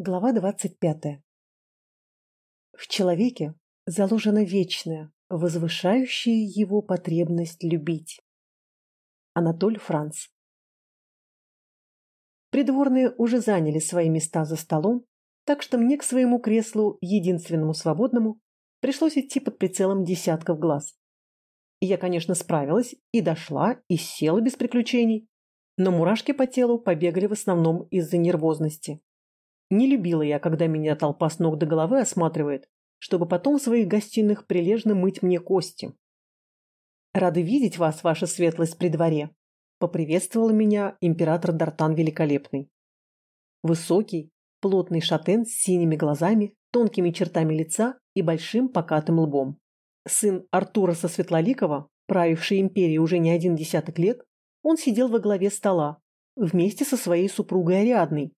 Глава 25. В человеке заложена вечная, возвышающая его потребность любить. Анатоль Франц. Придворные уже заняли свои места за столом, так что мне к своему креслу, единственному свободному, пришлось идти под прицелом десятков глаз. Я, конечно, справилась и дошла, и села без приключений, но мурашки по телу побегали в основном из-за нервозности. Не любила я, когда меня толпа с ног до головы осматривает, чтобы потом в своих гостиных прилежно мыть мне кости. «Рады видеть вас, ваша светлость, при дворе», — поприветствовал меня император Дартан Великолепный. Высокий, плотный шатен с синими глазами, тонкими чертами лица и большим покатым лбом. Сын Артура со Светлоликова, правивший империей уже не один десяток лет, он сидел во главе стола, вместе со своей супругой Ариадной,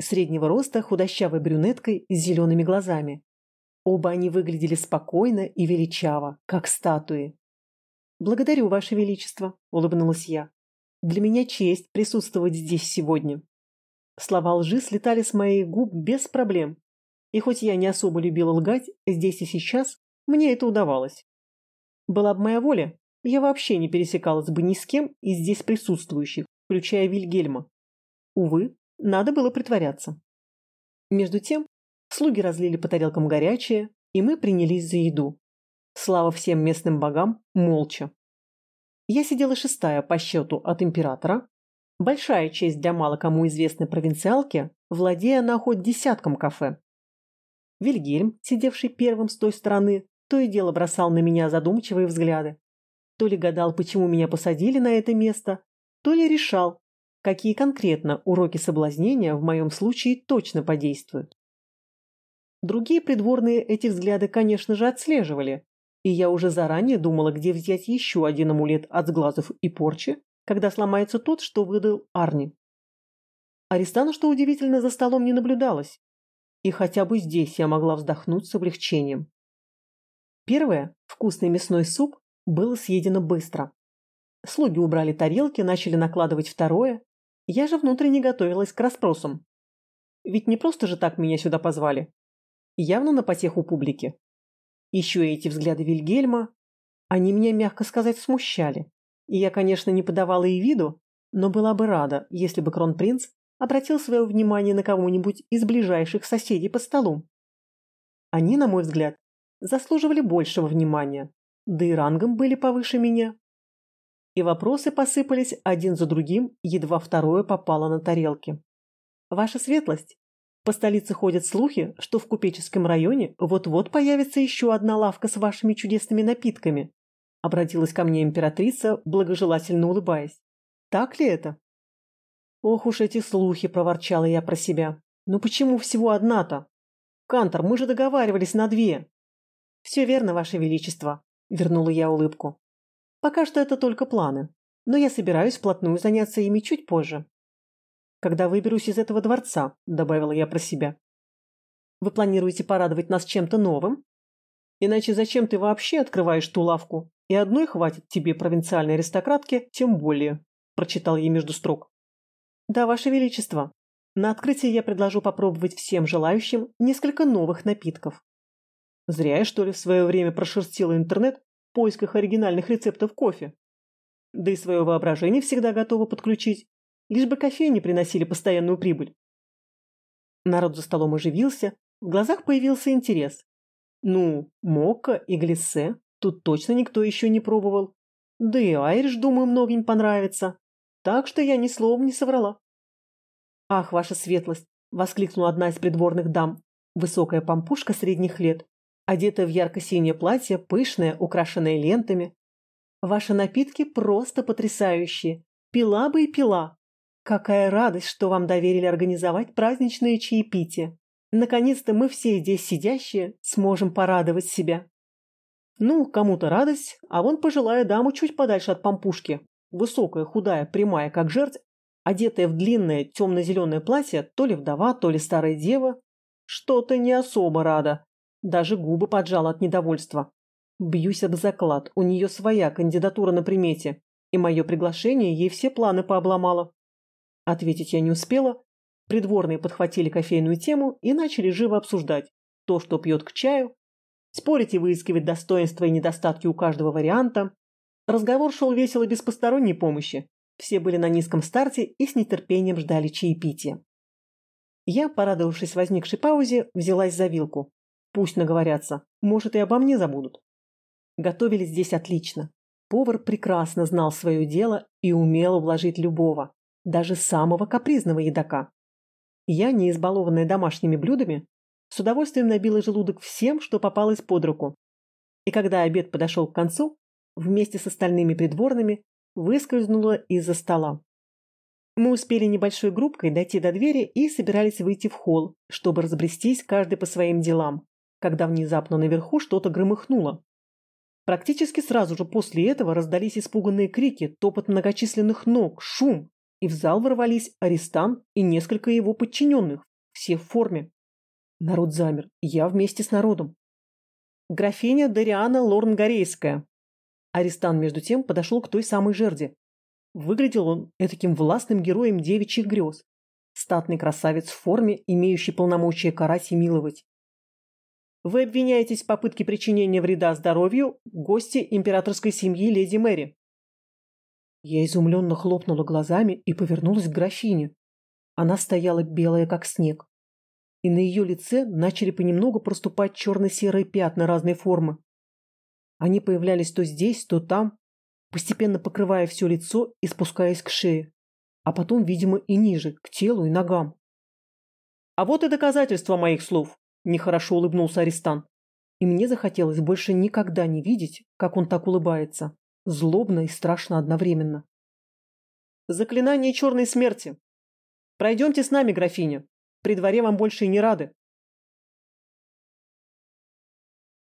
среднего роста худощавой брюнеткой с зелеными глазами. Оба они выглядели спокойно и величаво, как статуи. «Благодарю, Ваше Величество», — улыбнулась я. «Для меня честь присутствовать здесь сегодня». Слова лжи слетали с моих губ без проблем. И хоть я не особо любила лгать, здесь и сейчас мне это удавалось. Была бы моя воля, я вообще не пересекалась бы ни с кем из здесь присутствующих, включая Вильгельма. Увы, надо было притворяться. Между тем, слуги разлили по тарелкам горячее, и мы принялись за еду. Слава всем местным богам, молча. Я сидела шестая по счету от императора. Большая честь для мало кому известной провинциалки, владея на хоть десятком кафе. Вильгельм, сидевший первым с той стороны, то и дело бросал на меня задумчивые взгляды. То ли гадал, почему меня посадили на это место, то ли решал, какие конкретно уроки соблазнения в моем случае точно подействуют. Другие придворные эти взгляды, конечно же, отслеживали, и я уже заранее думала, где взять еще один амулет от сглазов и порчи, когда сломается тот, что выдал Арни. Аристана, что удивительно, за столом не наблюдалось, и хотя бы здесь я могла вздохнуть с облегчением. Первое, вкусный мясной суп, было съедено быстро. Слуги убрали тарелки, начали накладывать второе, я же внутренне готовилась к расспросам. Ведь не просто же так меня сюда позвали. Явно на потеху публики. Еще эти взгляды Вильгельма, они меня, мягко сказать, смущали. И я, конечно, не подавала и виду, но была бы рада, если бы кронпринц обратил свое внимание на кого-нибудь из ближайших соседей по столу. Они, на мой взгляд, заслуживали большего внимания, да и рангом были повыше меня и вопросы посыпались один за другим, едва второе попало на тарелки. «Ваша светлость, по столице ходят слухи, что в купеческом районе вот-вот появится еще одна лавка с вашими чудесными напитками», обратилась ко мне императрица, благожелательно улыбаясь. «Так ли это?» «Ох уж эти слухи!» – проворчала я про себя. «Ну почему всего одна-то? Кантор, мы же договаривались на две!» «Все верно, ваше величество», – вернула я улыбку. Пока что это только планы, но я собираюсь вплотную заняться ими чуть позже. Когда выберусь из этого дворца, добавила я про себя. Вы планируете порадовать нас чем-то новым? Иначе зачем ты вообще открываешь ту лавку? И одной хватит тебе, провинциальной аристократке, тем более, прочитал ей между строк. Да, ваше величество. На открытии я предложу попробовать всем желающим несколько новых напитков. Зря я, что ли, в свое время прошерстила интернет поисках оригинальных рецептов кофе. Да и свое воображение всегда готово подключить, лишь бы кофейни приносили постоянную прибыль. Народ за столом оживился, в глазах появился интерес. Ну, мокко и глиссе тут точно никто еще не пробовал. Да и айриш, думаю, многим понравится. Так что я ни словом не соврала. «Ах, ваша светлость!» – воскликнула одна из придворных дам, высокая пампушка средних лет, одетая в ярко-синее платье, пышное, украшенное лентами. Ваши напитки просто потрясающие. Пила бы и пила. Какая радость, что вам доверили организовать праздничное чаепитие. Наконец-то мы все здесь сидящие сможем порадовать себя. Ну, кому-то радость, а вон пожилая дама чуть подальше от помпушки. Высокая, худая, прямая, как жерть, одетая в длинное темно-зеленое платье, то ли вдова, то ли старая дева. Что-то не особо рада. Даже губы поджала от недовольства. Бьюсь об заклад, у нее своя кандидатура на примете, и мое приглашение ей все планы пообломало. Ответить я не успела, Придворные подхватили кофейную тему и начали живо обсуждать то, что пьет к чаю, спорить и выискивать достоинства и недостатки у каждого варианта. Разговор шел весело без посторонней помощи. Все были на низком старте и с нетерпением ждали чаепития. Я, порадовавшись возникшей паузе, взялась за вилку. Пусть наговорятся, может и обо мне забудут. Готовили здесь отлично. Повар прекрасно знал свое дело и умел вложить любого, даже самого капризного едока. Я, не избалованная домашними блюдами, с удовольствием набила желудок всем, что попалось под руку. И когда обед подошел к концу, вместе с остальными придворными выскользнула из-за стола. Мы успели небольшой группкой дойти до двери и собирались выйти в холл, чтобы разбрестись каждый по своим делам, когда внезапно наверху что-то громыхнуло. Практически сразу же после этого раздались испуганные крики, топот многочисленных ног, шум, и в зал ворвались арестант и несколько его подчиненных, все в форме. Народ замер, я вместе с народом. Графиня Дариана Лорнгорейская. Арестант, между тем, подошел к той самой жерде. Выглядел он этаким властным героем девичьих грез. Статный красавец в форме, имеющий полномочия карать и миловать. Вы обвиняетесь в попытке причинения вреда здоровью гости императорской семьи леди Мэри. Я изумленно хлопнула глазами и повернулась к графине. Она стояла белая, как снег. И на ее лице начали понемногу проступать черно-серые пятна разной формы. Они появлялись то здесь, то там, постепенно покрывая все лицо и спускаясь к шее, а потом, видимо, и ниже, к телу и ногам. А вот и доказательства моих слов. Нехорошо улыбнулся арестант. И мне захотелось больше никогда не видеть, как он так улыбается. Злобно и страшно одновременно. Заклинание черной смерти. Пройдемте с нами, графиня. При дворе вам больше и не рады.